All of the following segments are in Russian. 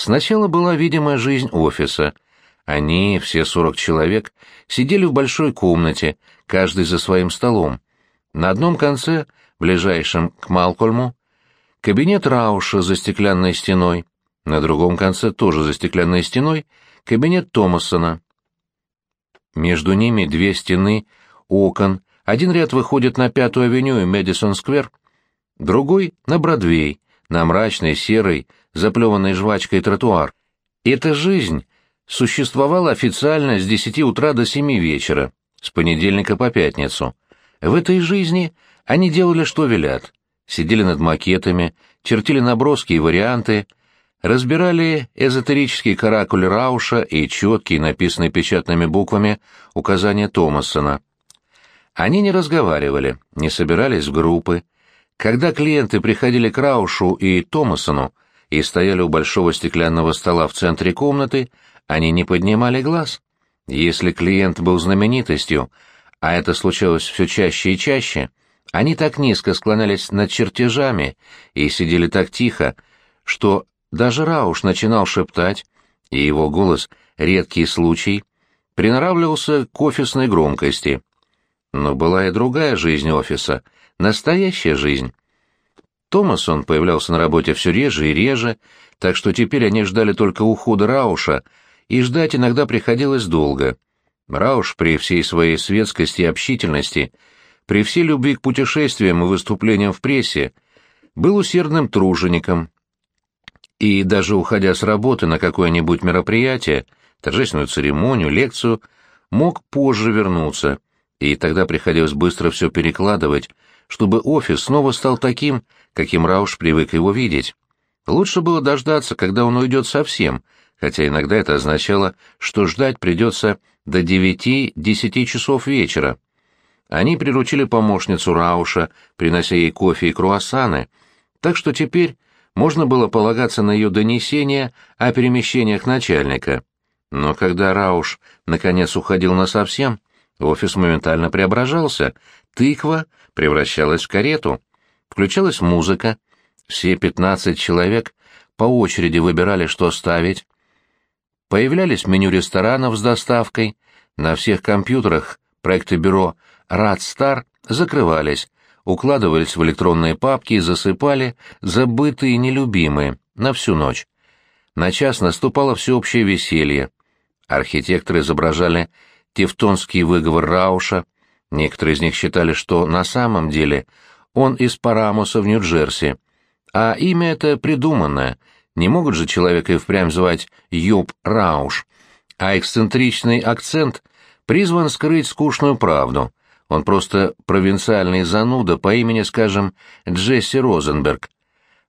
Сначала была видимая жизнь офиса. Они, все сорок человек, сидели в большой комнате, каждый за своим столом. На одном конце, ближайшем к Малкольму, кабинет Рауша за стеклянной стеной, на другом конце, тоже за стеклянной стеной, кабинет Томасона. Между ними две стены, окон, один ряд выходит на Пятую авеню и Мэдисон-сквер, другой — на Бродвей, на мрачный, серый, заплеванный жвачкой тротуар. Эта жизнь существовала официально с десяти утра до семи вечера, с понедельника по пятницу. В этой жизни они делали, что велят. Сидели над макетами, чертили наброски и варианты, разбирали эзотерические каракули Рауша и четкие, написанные печатными буквами, указания Томасона. Они не разговаривали, не собирались в группы. Когда клиенты приходили к Раушу и Томасону и стояли у большого стеклянного стола в центре комнаты, они не поднимали глаз. Если клиент был знаменитостью, а это случалось все чаще и чаще, они так низко склонялись над чертежами и сидели так тихо, что даже Рауш начинал шептать, и его голос, редкий случай, приноравливался к офисной громкости. Но была и другая жизнь офиса, настоящая жизнь. Томасон появлялся на работе все реже и реже, так что теперь они ждали только ухода Рауша, и ждать иногда приходилось долго. Рауш при всей своей светскости и общительности, при всей любви к путешествиям и выступлениям в прессе, был усердным тружеником, и даже уходя с работы на какое-нибудь мероприятие, торжественную церемонию, лекцию, мог позже вернуться, и тогда приходилось быстро все перекладывать, чтобы офис снова стал таким, каким Рауш привык его видеть. Лучше было дождаться, когда он уйдет совсем, хотя иногда это означало, что ждать придется до девяти-десяти часов вечера. Они приручили помощницу Рауша, принося ей кофе и круассаны, так что теперь можно было полагаться на ее донесения о перемещениях начальника. Но когда Рауш наконец уходил насовсем, офис моментально преображался, тыква превращалась в карету, включалась музыка, все пятнадцать человек по очереди выбирали, что ставить. Появлялись меню ресторанов с доставкой, на всех компьютерах проекты бюро «Радстар» закрывались, укладывались в электронные папки и засыпали забытые и нелюбимые на всю ночь. На час наступало всеобщее веселье. Архитекторы изображали тевтонский выговор Рауша, некоторые из них считали, что на самом деле он из Парамуса в Нью-Джерси, а имя это придуманное, не могут же человека и впрямь звать Йоб Рауш, а эксцентричный акцент призван скрыть скучную правду — он просто провинциальный зануда по имени, скажем, Джесси Розенберг.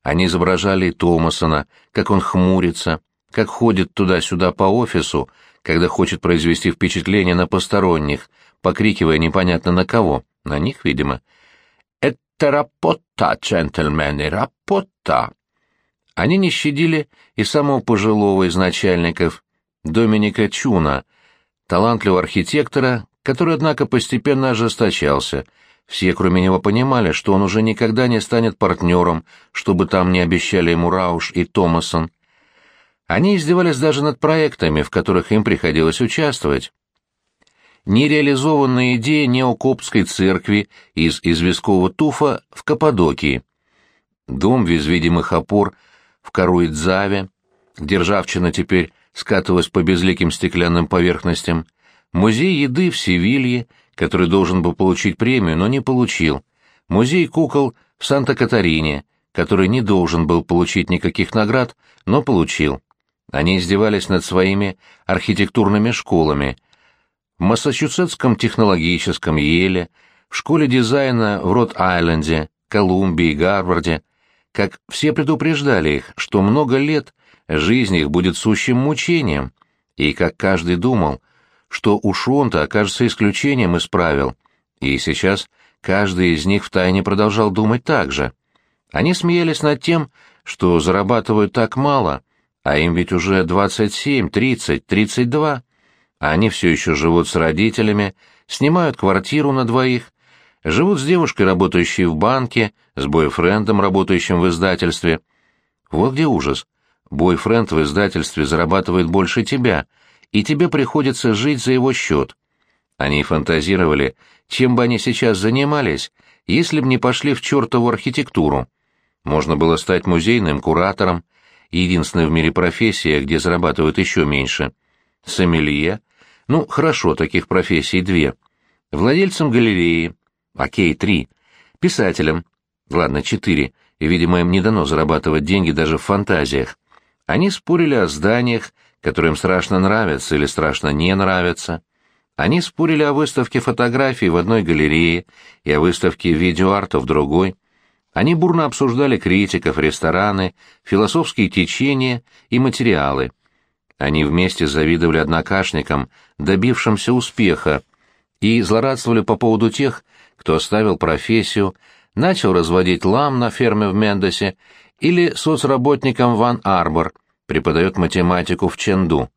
Они изображали Томасона, как он хмурится, как ходит туда-сюда по офису, когда хочет произвести впечатление на посторонних, покрикивая непонятно на кого, на них, видимо. «Это рапота, джентльмены, рапота!» Они не щадили и самого пожилого из начальников, Доминика Чуна, талантливого архитектора, который, однако, постепенно ожесточался. Все, кроме него, понимали, что он уже никогда не станет партнером, чтобы там не обещали ему Рауш и Томасон. Они издевались даже над проектами, в которых им приходилось участвовать. Нереализованная идея неокопской церкви из известкового туфа в Каппадокии. Дом без видимых опор в Каруидзаве, где ржавчина теперь скатывалась по безликим стеклянным поверхностям — Музей еды в Севилье, который должен был получить премию, но не получил. Музей кукол в Санта-Катарине, который не должен был получить никаких наград, но получил. Они издевались над своими архитектурными школами. В Массачусетском технологическом Еле, в школе дизайна в Рот-Айленде, Колумбии, Гарварде, как все предупреждали их, что много лет жизнь их будет сущим мучением, и как каждый думал, что уж он-то окажется исключением из правил, и сейчас каждый из них втайне продолжал думать так же. Они смеялись над тем, что зарабатывают так мало, а им ведь уже 27, 30, 32, а они все еще живут с родителями, снимают квартиру на двоих, живут с девушкой, работающей в банке, с бойфрендом, работающим в издательстве. Вот где ужас. бойфренд в издательстве зарабатывает больше тебя, и тебе приходится жить за его счет. Они фантазировали, чем бы они сейчас занимались, если б не пошли в чертову архитектуру. Можно было стать музейным куратором, единственная в мире профессия, где зарабатывают еще меньше. Сомелье. Ну, хорошо, таких профессий две. Владельцем галереи. Окей, три. Писателем. Ладно, четыре. И, видимо, им не дано зарабатывать деньги даже в фантазиях. Они спорили о зданиях, которые им страшно нравятся или страшно не нравятся. Они спорили о выставке фотографий в одной галерее и о выставке видеоарта в другой. Они бурно обсуждали критиков, рестораны, философские течения и материалы. Они вместе завидовали однокашникам, добившимся успеха, и злорадствовали по поводу тех, кто оставил профессию, начал разводить лам на ферме в Мендосе или соцработником Ван Арбор, преподает математику в Ченду.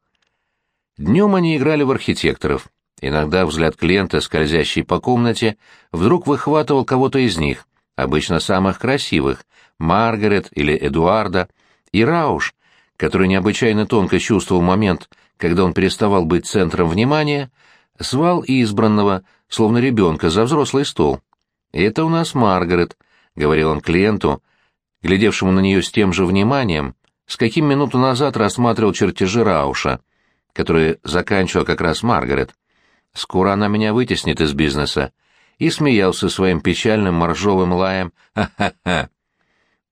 Днем они играли в архитекторов. Иногда взгляд клиента, скользящий по комнате, вдруг выхватывал кого-то из них, обычно самых красивых, Маргарет или Эдуарда, и Рауш, который необычайно тонко чувствовал момент, когда он переставал быть центром внимания, звал избранного, словно ребенка, за взрослый стол. «Это у нас Маргарет», — говорил он клиенту, глядевшему на нее с тем же вниманием, с каким минуту назад рассматривал чертежи Рауша, которые заканчивала как раз Маргарет. «Скоро она меня вытеснит из бизнеса», и смеялся своим печальным моржовым лаем «Ха-ха-ха».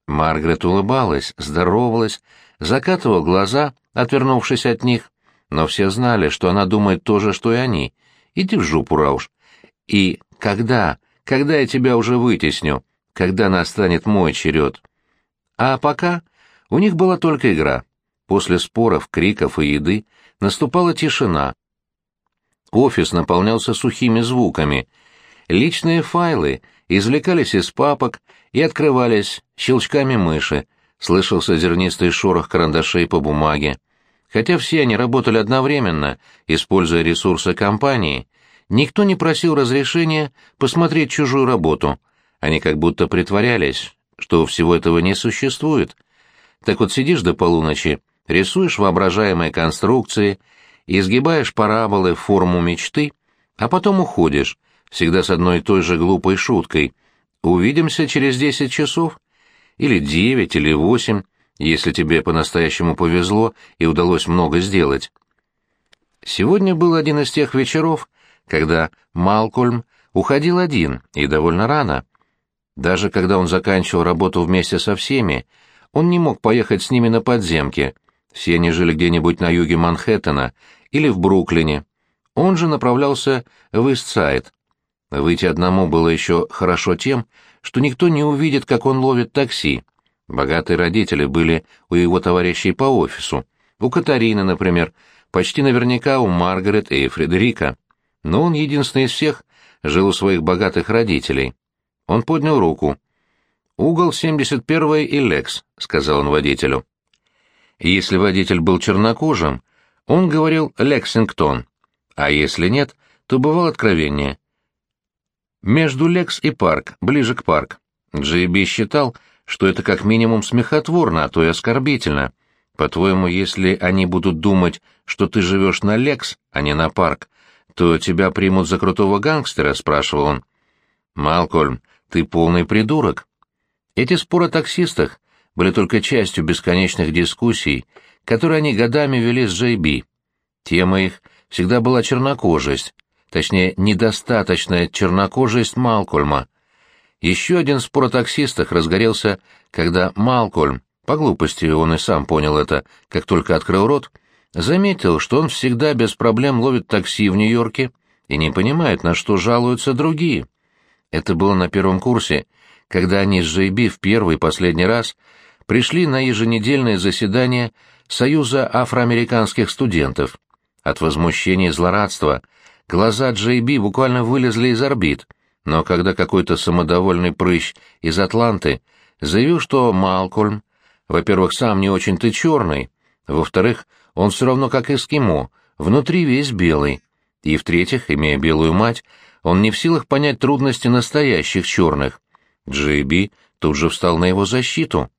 Маргарет улыбалась, здоровалась, закатывала глаза, отвернувшись от них, но все знали, что она думает то же, что и они. Иди в жопу, Рауш. И когда, когда я тебя уже вытесню, когда настанет мой черед? А пока у них была только игра. После споров, криков и еды наступала тишина. Офис наполнялся сухими звуками. Личные файлы извлекались из папок и открывались щелчками мыши, слышался зернистый шорох карандашей по бумаге. Хотя все они работали одновременно, используя ресурсы компании, никто не просил разрешения посмотреть чужую работу. Они как будто притворялись, что всего этого не существует. Так вот сидишь до полуночи, рисуешь воображаемые конструкции, изгибаешь параболы в форму мечты, а потом уходишь, всегда с одной и той же глупой шуткой. «Увидимся через десять часов?» Или девять, или восемь, если тебе по-настоящему повезло и удалось много сделать. Сегодня был один из тех вечеров, когда Малкольм уходил один и довольно рано. Даже когда он заканчивал работу вместе со всеми, он не мог поехать с ними на подземки. Все они жили где-нибудь на юге Манхэттена или в Бруклине. Он же направлялся в Истсайд. Выйти одному было еще хорошо тем, что никто не увидит, как он ловит такси. Богатые родители были у его товарищей по офису. У Катарины, например, почти наверняка у Маргарет и Фредерика. Но он единственный из всех жил у своих богатых родителей. Он поднял руку. «Угол 71 и Лекс», — сказал он водителю. Если водитель был чернокожим, он говорил «Лексингтон», а если нет, то бывал откровеннее. Между Лекс и Парк, ближе к Парк. Джейби считал, что это как минимум смехотворно, а то и оскорбительно. По-твоему, если они будут думать, что ты живешь на Лекс, а не на Парк, то тебя примут за крутого гангстера?» — спрашивал он. «Малкольм, ты полный придурок». Эти споры о таксистах были только частью бесконечных дискуссий, которые они годами вели с Джей Би. Тема их всегда была чернокожесть, точнее, недостаточная чернокожесть Малкольма, еще один спор о таксистах разгорелся, когда Малкольм, по глупости он и сам понял это, как только открыл рот, заметил, что он всегда без проблем ловит такси в Нью-Йорке и не понимает, на что жалуются другие. Это было на первом курсе, когда они с Джейби в первый и последний раз пришли на еженедельное заседание Союза афроамериканских студентов. От возмущения и злорадства глаза Джейби буквально вылезли из орбит — но когда какой-то самодовольный прыщ из Атланты заявил, что Малкольм, во-первых, сам не очень-то черный, во-вторых, он все равно как эскимо, внутри весь белый, и, в-третьих, имея белую мать, он не в силах понять трудности настоящих черных. Джейби тут же встал на его защиту.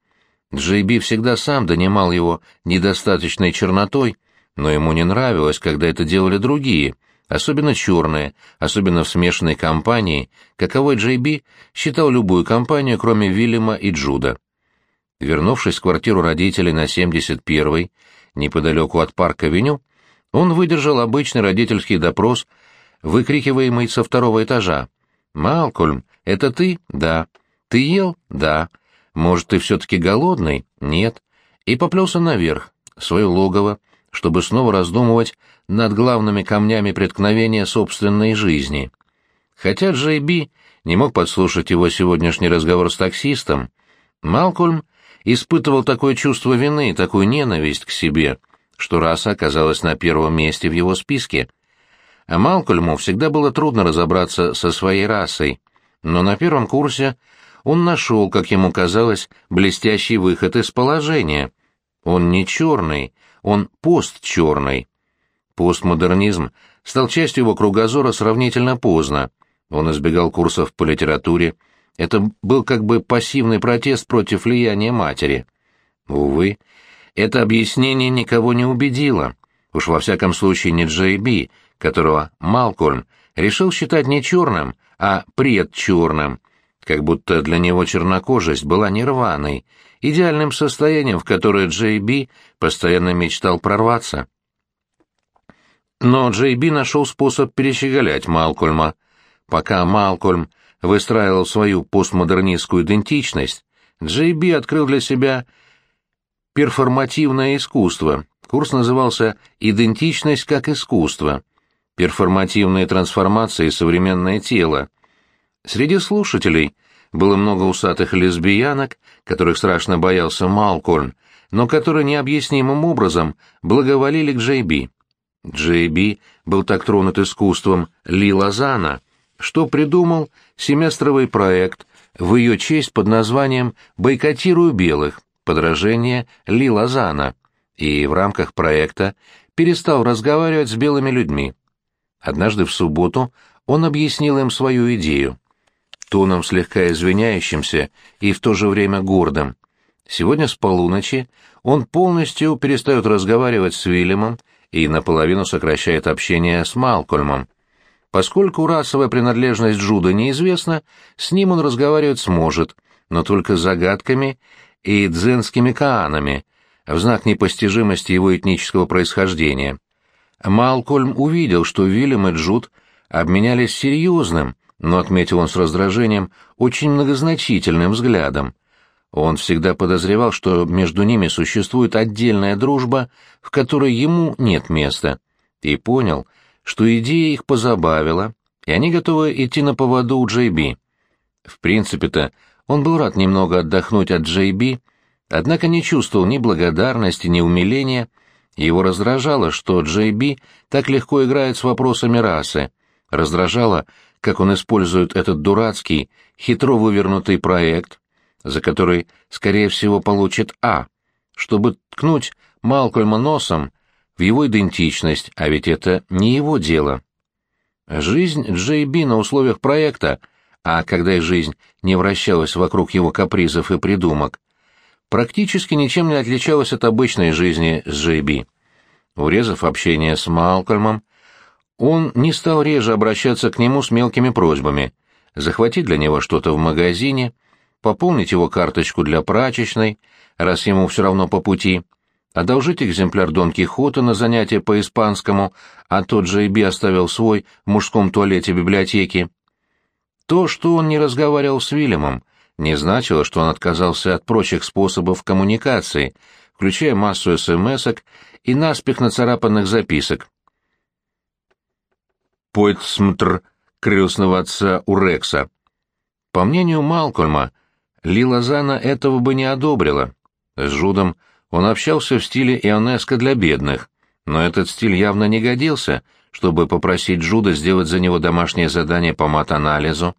Джейби всегда сам донимал его недостаточной чернотой, но ему не нравилось, когда это делали другие, особенно черные, особенно в смешанной компании, каковой Джейби считал любую компанию, кроме Вильяма и Джуда. Вернувшись в квартиру родителей на 71-й, неподалеку от парка-авеню, он выдержал обычный родительский допрос, выкрикиваемый со второго этажа. «Малкольм, это ты?» «Да». «Ты ел?» «Да». «Может, ты все-таки голодный?» «Нет». И поплелся наверх, в свое логово, чтобы снова раздумывать над главными камнями преткновения собственной жизни. Хотя Джей Би не мог подслушать его сегодняшний разговор с таксистом, Малкольм испытывал такое чувство вины, такую ненависть к себе, что раса оказалась на первом месте в его списке. А Малкольму всегда было трудно разобраться со своей расой, но на первом курсе он нашел, как ему казалось, блестящий выход из положения. Он не черный, он постчерный. Постмодернизм стал частью его кругозора сравнительно поздно. Он избегал курсов по литературе, это был как бы пассивный протест против влияния матери. Увы, это объяснение никого не убедило. Уж во всяком случае не Джей Би, которого Малкольм решил считать не черным, а предчерным, как будто для него чернокожесть была нирваной, идеальным состоянием, в которое Джей Би постоянно мечтал прорваться. Но Джей Би нашел способ перещеголять Малкольма. Пока Малкольм выстраивал свою постмодернистскую идентичность, Джей Би открыл для себя перформативное искусство. Курс назывался «Идентичность как искусство». Перформативные трансформации современное тело. Среди слушателей было много усатых лесбиянок, которых страшно боялся Малкольм, но которые необъяснимым образом благоволили к Джей Би. Джей Би был так тронут искусством Ли Лазана — что придумал семестровый проект в ее честь под названием «Бойкотирую белых», подражение Ли Лазана, и в рамках проекта перестал разговаривать с белыми людьми. Однажды в субботу он объяснил им свою идею. Тоном слегка извиняющимся и в то же время гордым. Сегодня с полуночи он полностью перестает разговаривать с Вильямом и наполовину сокращает общение с Малкольмом. Поскольку расовая принадлежность Джуда неизвестна, с ним он разговаривать сможет, но только загадками и дзенскими каанами, в знак непостижимости его этнического происхождения. Малкольм увидел, что Вильям и Джуд обменялись серьезным, но, отметил он с раздражением, очень многозначительным взглядом. Он всегда подозревал, что между ними существует отдельная дружба, в которой ему нет места, и понял — что идея их позабавила, и они готовы идти на поводу у Джей Би. В принципе-то он был рад немного отдохнуть от Джей Би, однако не чувствовал ни благодарности, ни умиления. Его раздражало, что Джей Би так легко играет с вопросами расы. Раздражало, как он использует этот дурацкий, хитро вывернутый проект, за который, скорее всего, получит А, чтобы ткнуть Малкольма носом в его идентичность, а ведь это не его дело. Жизнь Джей Би на условиях проекта, а когда и жизнь не вращалась вокруг его капризов и придумок, практически ничем не отличалась от обычной жизни с Джей Би. Урезав общение с Малкольмом, он не стал реже обращаться к нему с мелкими просьбами, захватить для него что-то в магазине, пополнить его карточку для прачечной, раз ему все равно по пути — одолжить экземпляр Дон Кихота на занятие по испанскому, а тот же Иби оставил свой в мужском туалете библиотеки. То, что он не разговаривал с Вильямом, не значило, что он отказался от прочих способов коммуникации, включая массу смс-ок и наспех нацарапанных записок. Пойтсмтр крестного отца Урекса. По мнению Малкольма, Лила Зана этого бы не одобрила. С Жудом он общался в стиле Ионеско для бедных, но этот стиль явно не годился, чтобы попросить Джуда сделать за него домашнее задание по мат-анализу,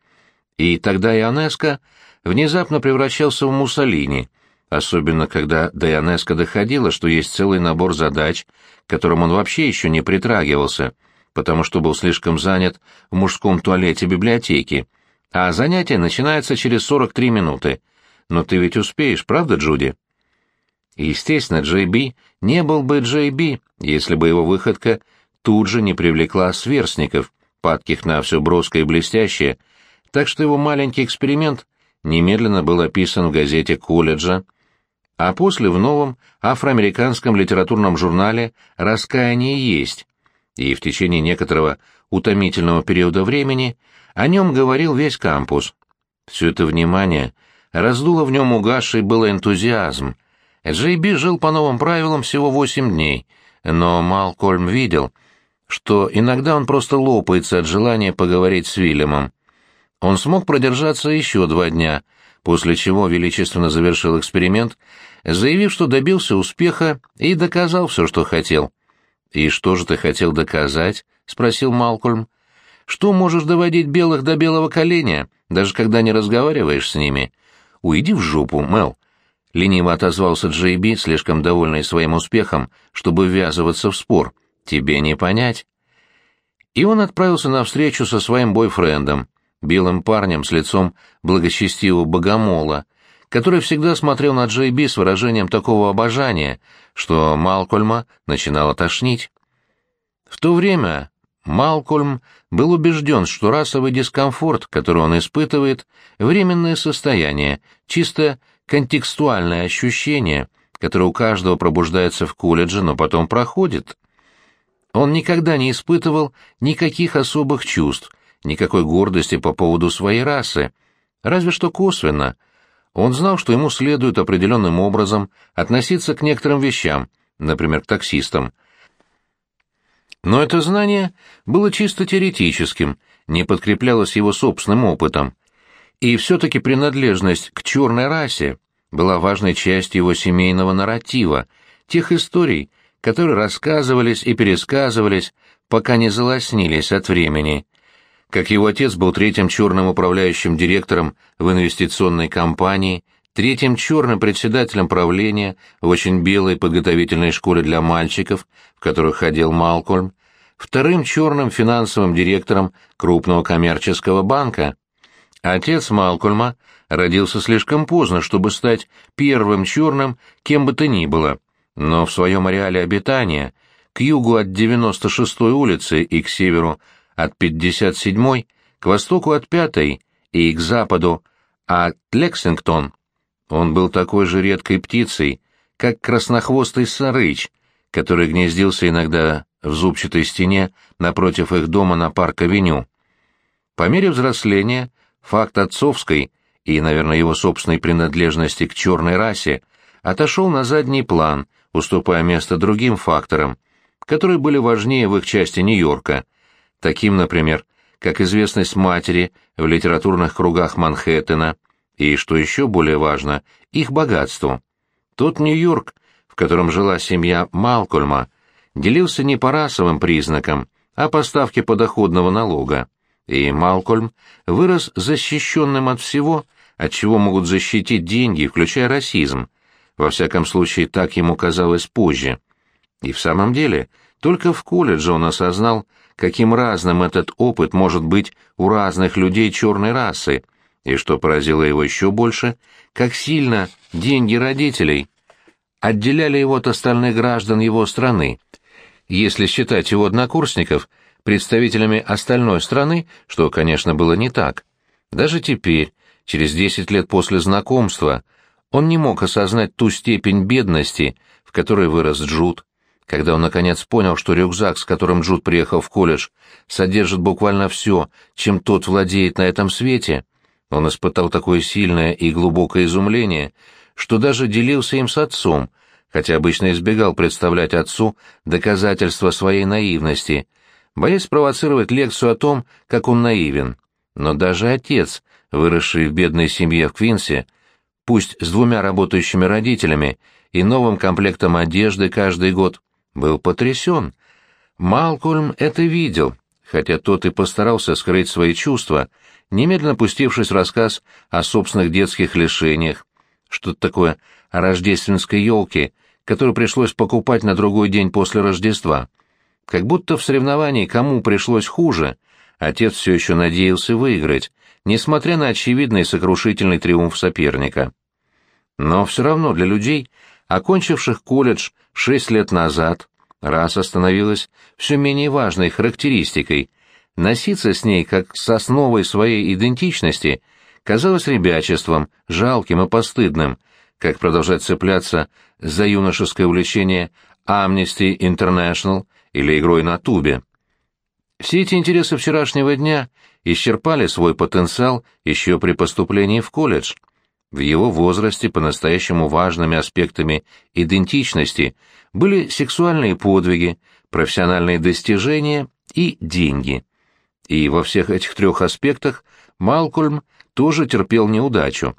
и тогда Ионеско внезапно превращался в Муссолини, особенно когда до Ионеско доходило, что есть целый набор задач, которым он вообще еще не притрагивался, потому что был слишком занят в мужском туалете библиотеки, а занятие начинается через 43 минуты. Но ты ведь успеешь, правда, Джуди? Естественно, Джей Би не был бы Джей Би, если бы его выходка тут же не привлекла сверстников, падких на все броское и блестящее, так что его маленький эксперимент немедленно был описан в газете колледжа, а после в новом афроамериканском литературном журнале «Раскаяние есть», и в течение некоторого утомительного периода времени о нем говорил весь кампус. Все это внимание раздуло в нем угасший был энтузиазм. Джей Би жил по новым правилам всего восемь дней, но Малкольм видел, что иногда он просто лопается от желания поговорить с Вильямом. Он смог продержаться еще два дня, после чего величественно завершил эксперимент, заявив, что добился успеха и доказал все, что хотел. «И что же ты хотел доказать?» — спросил Малкольм. «Что можешь доводить белых до белого коленя, даже когда не разговариваешь с ними? Уйди в жопу, Мел». Лениво отозвался Джей Би, слишком довольный своим успехом, чтобы ввязываться в спор. «Тебе не понять». И он отправился на встречу со своим бойфрендом, белым парнем с лицом благочестивого богомола, который всегда смотрел на Джей Би с выражением такого обожания, что Малкольма начинало тошнить. В то время Малкольм был убежден, что расовый дискомфорт, который он испытывает, временное состояние, чисто контекстуальное ощущение, которое у каждого пробуждается в колледже, но потом проходит. Он никогда не испытывал никаких особых чувств, никакой гордости по поводу своей расы, разве что косвенно. Он знал, что ему следует определенным образом относиться к некоторым вещам, например, к таксистам. Но это знание было чисто теоретическим, не подкреплялось его собственным опытом. И все-таки принадлежность к черной расе была важной частью его семейного нарратива, тех историй, которые рассказывались и пересказывались, пока не залоснились от времени как его отец был третьим черным управляющим директором в инвестиционной компании, третьим черным председателем правления в очень белой подготовительной школе для мальчиков, в которую ходил Малкольм, вторым черным финансовым директором крупного коммерческого банка. Отец Малкольма родился слишком поздно, чтобы стать первым черным кем бы то ни было, но в своем ареале обитания, к югу от 96-й улицы и к северу от 57-й, к востоку от 5-й и к западу от Лексингтон. Он был такой же редкой птицей, как краснохвостый сарыч, который гнездился иногда в зубчатой стене напротив их дома на парк-авеню. По мере взросления факт отцовской и, наверное, его собственной принадлежности к черной расе отошел на задний план, уступая место другим факторам, которые были важнее в их части Нью-Йорка, таким, например, как известность матери в литературных кругах Манхэттена и, что еще более важно, их богатство. Тот Нью-Йорк, в котором жила семья Малкольма, делился не по расовым признакам, а по ставке подоходного налога, и Малкольм вырос защищенным от всего, от чего могут защитить деньги, включая расизм. Во всяком случае, так ему казалось позже. И в самом деле, только в колледже он осознал, каким разным этот опыт может быть у разных людей черной расы, и, что поразило его еще больше, как сильно деньги родителей отделяли его от остальных граждан его страны. Если считать его однокурсников представителями остальной страны, что, конечно, было не так. Даже теперь, через десять лет после знакомства, он не мог осознать ту степень бедности, в которой вырос Джуд, когда он наконец понял, что рюкзак, с которым Джуд приехал в колледж, содержит буквально все, чем тот владеет на этом свете, он испытал такое сильное и глубокое изумление, что даже делился им с отцом, хотя обычно избегал представлять отцу доказательства своей наивности, боясь спровоцировать лекцию о том, как он наивен. Но даже отец, выросший в бедной семье в Квинсе, пусть с двумя работающими родителями и новым комплектом одежды каждый год, был потрясен. Малкольм это видел, хотя тот и постарался скрыть свои чувства, немедленно пустившись в рассказ о собственных детских лишениях, что-то такое о рождественской елке, которую пришлось покупать на другой день после Рождества. Как будто в соревновании кому пришлось хуже, отец все еще надеялся выиграть, несмотря на очевидный сокрушительный триумф соперника. Но все равно для людей, окончивших колледж шесть лет назад, раса становилась все менее важной характеристикой. Носиться с ней, как с основой своей идентичности, казалось ребячеством, жалким и постыдным, как продолжать цепляться за юношеское увлечение Amnesty International или игрой на тубе. Все эти интересы вчерашнего дня исчерпали свой потенциал еще при поступлении в колледж. В его возрасте по-настоящему важными аспектами идентичности были сексуальные подвиги, профессиональные достижения и деньги. И во всех этих трех аспектах Малкольм тоже терпел неудачу.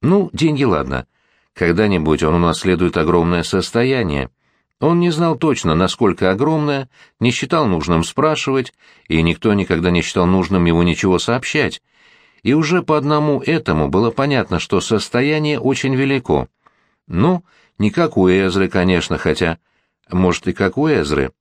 Ну, деньги ладно. Когда-нибудь он унаследует огромное состояние. Он не знал точно, насколько огромное, не считал нужным спрашивать, и никто никогда не считал нужным ему ничего сообщать. И уже по одному этому было понятно, что состояние очень велико. Ну, не как у Эзры, конечно, хотя, может, и как у Эзры.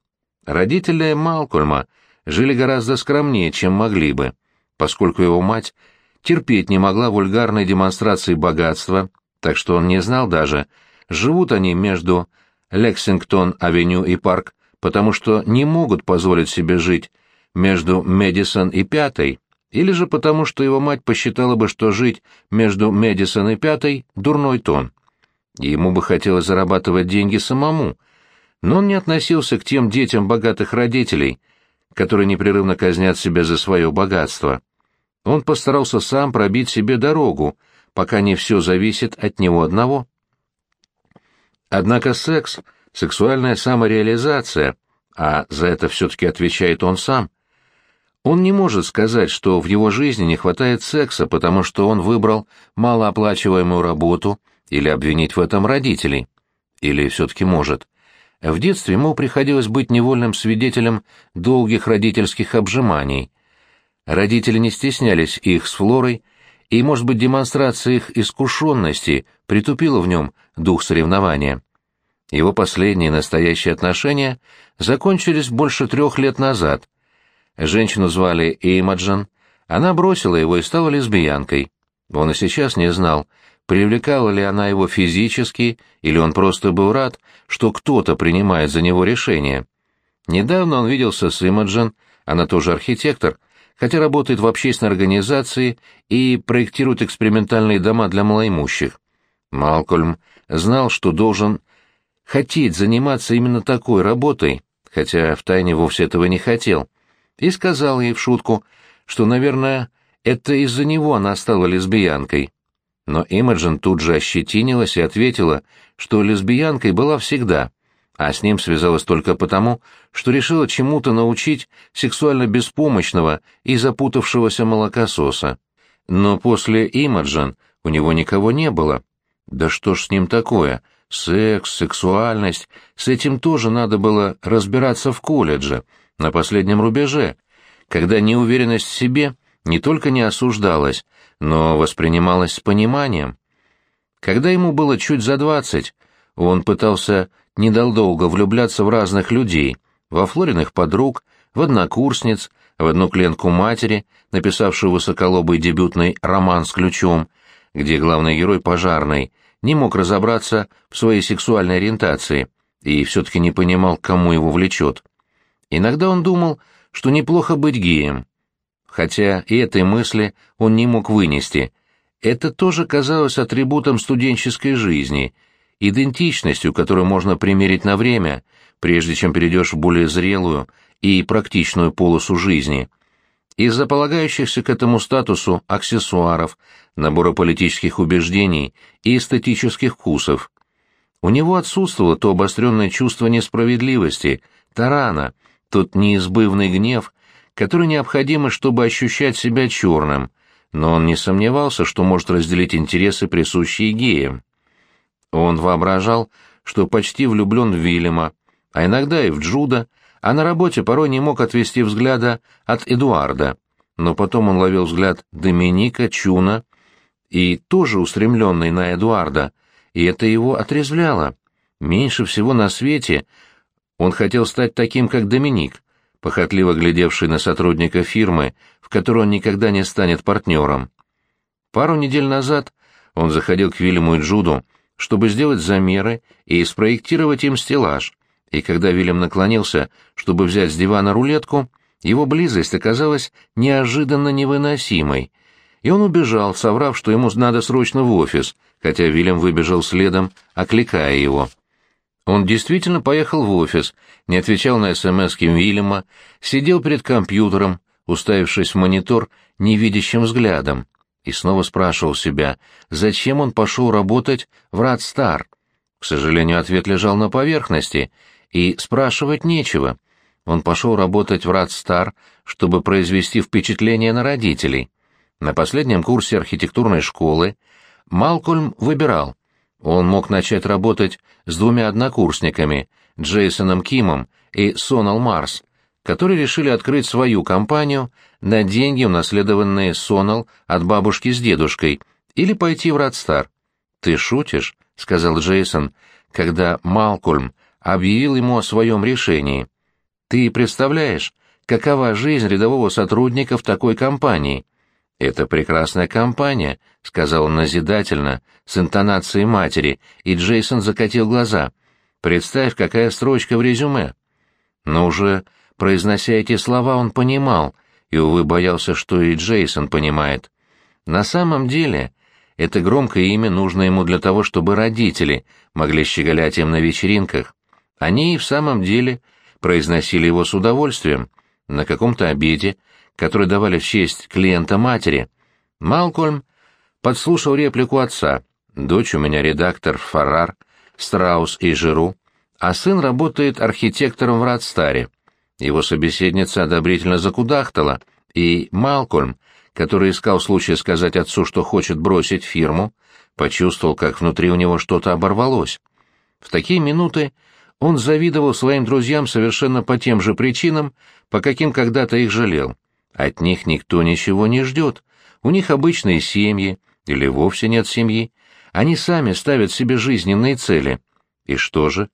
Родители Малкольма жили гораздо скромнее, чем могли бы, поскольку его мать терпеть не могла вульгарной демонстрации богатства, так что он не знал даже, живут они между Лексингтон-авеню и парк, потому что не могут позволить себе жить между Медисон и Пятой, или же потому что его мать посчитала бы, что жить между Медисон и Пятой — дурной тон. Ему бы хотелось зарабатывать деньги самому, но он не относился к тем детям богатых родителей, которые непрерывно казнят себя за свое богатство. Он постарался сам пробить себе дорогу, пока не все зависит от него одного. Однако секс — сексуальная самореализация, а за это все-таки отвечает он сам. Он не может сказать, что в его жизни не хватает секса, потому что он выбрал малооплачиваемую работу или обвинить в этом родителей. Или все-таки может. В детстве ему приходилось быть невольным свидетелем долгих родительских обжиманий. Родители не стеснялись их с Флорой, и, может быть, демонстрация их искушенности притупила в нем дух соревнования. Его последние настоящие отношения закончились больше трех лет назад. Женщину звали Эймаджан, она бросила его и стала лесбиянкой. Он и сейчас не знал, привлекала ли она его физически, или он просто был рад, что кто-то принимает за него решение. Недавно он виделся с Имаджан, она тоже архитектор, хотя работает в общественной организации и проектирует экспериментальные дома для малоимущих. Малкольм знал, что должен хотеть заниматься именно такой работой, хотя втайне вовсе этого не хотел, и сказал ей в шутку, что, наверное, это из-за него она стала лесбиянкой. Но Имаджин тут же ощетинилась и ответила, что лесбиянкой была всегда — а с ним связалась только потому, что решила чему-то научить сексуально беспомощного и запутавшегося молокососа. Но после Имаджан у него никого не было. Да что ж с ним такое? Секс, сексуальность, с этим тоже надо было разбираться в колледже, на последнем рубеже, когда неуверенность в себе не только не осуждалась, но воспринималась с пониманием. Когда ему было чуть за двадцать, он пытался не дал долго влюбляться в разных людей, во Флориных подруг, в однокурсниц, в одну клиентку матери, написавшую высоколобый дебютный роман с ключом, где главный герой пожарный не мог разобраться в своей сексуальной ориентации и все-таки не понимал, кому его влечет. Иногда он думал, что неплохо быть геем, хотя и этой мысли он не мог вынести. Это тоже казалось атрибутом студенческой жизни — идентичностью, которую можно примерить на время, прежде чем перейдешь в более зрелую и практичную полосу жизни. Из-за полагающихся к этому статусу аксессуаров, набора политических убеждений и эстетических вкусов. У него отсутствовало то обостренное чувство несправедливости, тарана, тот неизбывный гнев, который необходим, чтобы ощущать себя черным, но он не сомневался, что может разделить интересы, присущие геям. Он воображал, что почти влюблен в Вильяма, а иногда и в Джуда, а на работе порой не мог отвести взгляда от Эдуарда. Но потом он ловил взгляд Доминика, Чуна, и тоже устремленный на Эдуарда, и это его отрезвляло. Меньше всего на свете он хотел стать таким, как Доминик, похотливо глядевший на сотрудника фирмы, в которой он никогда не станет партнером. Пару недель назад он заходил к Вильяму и Джуду чтобы сделать замеры и спроектировать им стеллаж, и когда Вильям наклонился, чтобы взять с дивана рулетку, его близость оказалась неожиданно невыносимой, и он убежал, соврав, что ему надо срочно в офис, хотя Вильям выбежал следом, окликая его. Он действительно поехал в офис, не отвечал на СМСки Вильяма, сидел перед компьютером, уставившись в монитор невидящим взглядом, и снова спрашивал себя, зачем он пошел работать в Радстар. К сожалению, ответ лежал на поверхности, и спрашивать нечего. Он пошел работать в Радстар, чтобы произвести впечатление на родителей. На последнем курсе архитектурной школы Малкольм выбирал. Он мог начать работать с двумя однокурсниками, Джейсоном Кимом и Сонал Марс, которые решили открыть свою компанию на деньги, унаследованные Сонал от бабушки с дедушкой, или пойти в Радстар. «Ты шутишь?» — сказал Джейсон, когда Малкольм объявил ему о своем решении. «Ты представляешь, какова жизнь рядового сотрудника в такой компании?» «Это прекрасная компания», — сказал он назидательно, с интонацией матери, и Джейсон закатил глаза. «Представь, какая строчка в резюме». Но уже, произнося эти слова, он понимал, и, увы, боялся, что и Джейсон понимает. На самом деле, это громкое имя нужно ему для того, чтобы родители могли щеголять им на вечеринках. Они и в самом деле произносили его с удовольствием. На каком-то обеде который давали в честь клиента матери, Малкольм подслушал реплику отца. «Дочь у меня редактор Фаррар, Страус и Жиру, а сын работает архитектором в Радстаре». Его собеседница одобрительно закудахтала, и Малкольм, который искал случая сказать отцу, что хочет бросить фирму, почувствовал, как внутри у него что-то оборвалось. В такие минуты он завидовал своим друзьям совершенно по тем же причинам, по каким когда-то их жалел. От них никто ничего не ждет. У них обычные семьи, или вовсе нет семьи. Они сами ставят себе жизненные цели. И что же?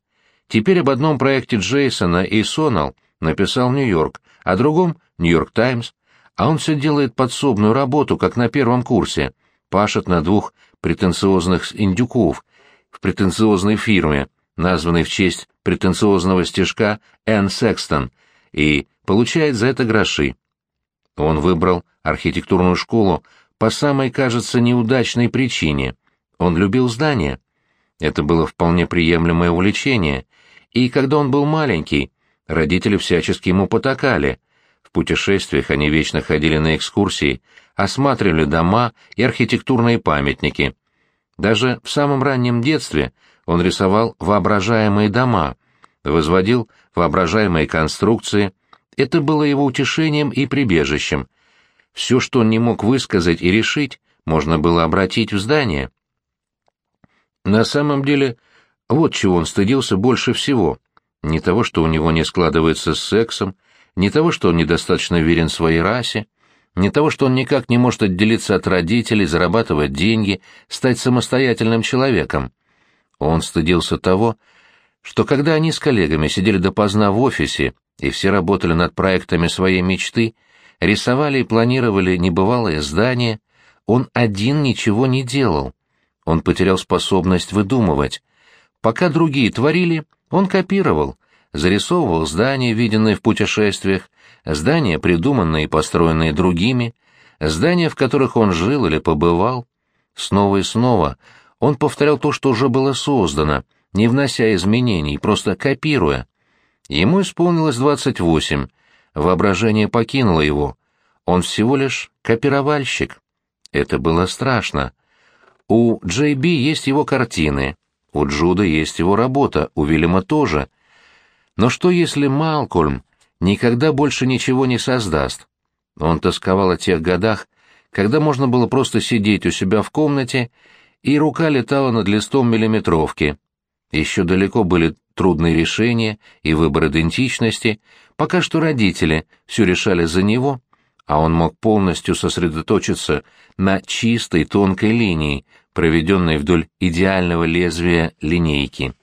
Теперь об одном проекте Джейсона и Сонал написал Нью-Йорк, о другом — Нью-Йорк Таймс, а он все делает подсобную работу, как на первом курсе, пашет на двух претенциозных индюков в претенциозной фирме, названной в честь претенциозного стежка Энн Секстон, и получает за это гроши. Он выбрал архитектурную школу по самой, кажется, неудачной причине. Он любил здания. Это было вполне приемлемое увлечение, и когда он был маленький, родители всячески ему потакали. В путешествиях они вечно ходили на экскурсии, осматривали дома и архитектурные памятники. Даже в самом раннем детстве он рисовал воображаемые дома, возводил воображаемые конструкции — это было его утешением и прибежищем. Все, что он не мог высказать и решить, можно было обратить в здание. На самом деле, вот чего он стыдился больше всего. Не того, что у него не складывается с сексом, не того, что он недостаточно верен своей расе, не того, что он никак не может отделиться от родителей, зарабатывать деньги, стать самостоятельным человеком. Он стыдился того, что когда они с коллегами сидели допоздна в офисе и все работали над проектами своей мечты, рисовали и планировали небывалые здания, он один ничего не делал. Он потерял способность выдумывать. Пока другие творили, он копировал, зарисовывал здания, виденные в путешествиях, здания, придуманные и построенные другими, здания, в которых он жил или побывал. Снова и снова он повторял то, что уже было создано, не внося изменений, просто копируя. Ему исполнилось 28, воображение покинуло его. Он всего лишь копировальщик. Это было страшно. У Джей Би есть его картины, у Джуда есть его работа, у Вильяма тоже. Но что если Малкольм никогда больше ничего не создаст? Он тосковал о тех годах, когда можно было просто сидеть у себя в комнате, и рука летала над листом миллиметровки. Еще далеко были трудные решения и выбор идентичности, пока что родители все решали за него, а он мог полностью сосредоточиться на чистой тонкой линии, проведенной вдоль идеального лезвия линейки.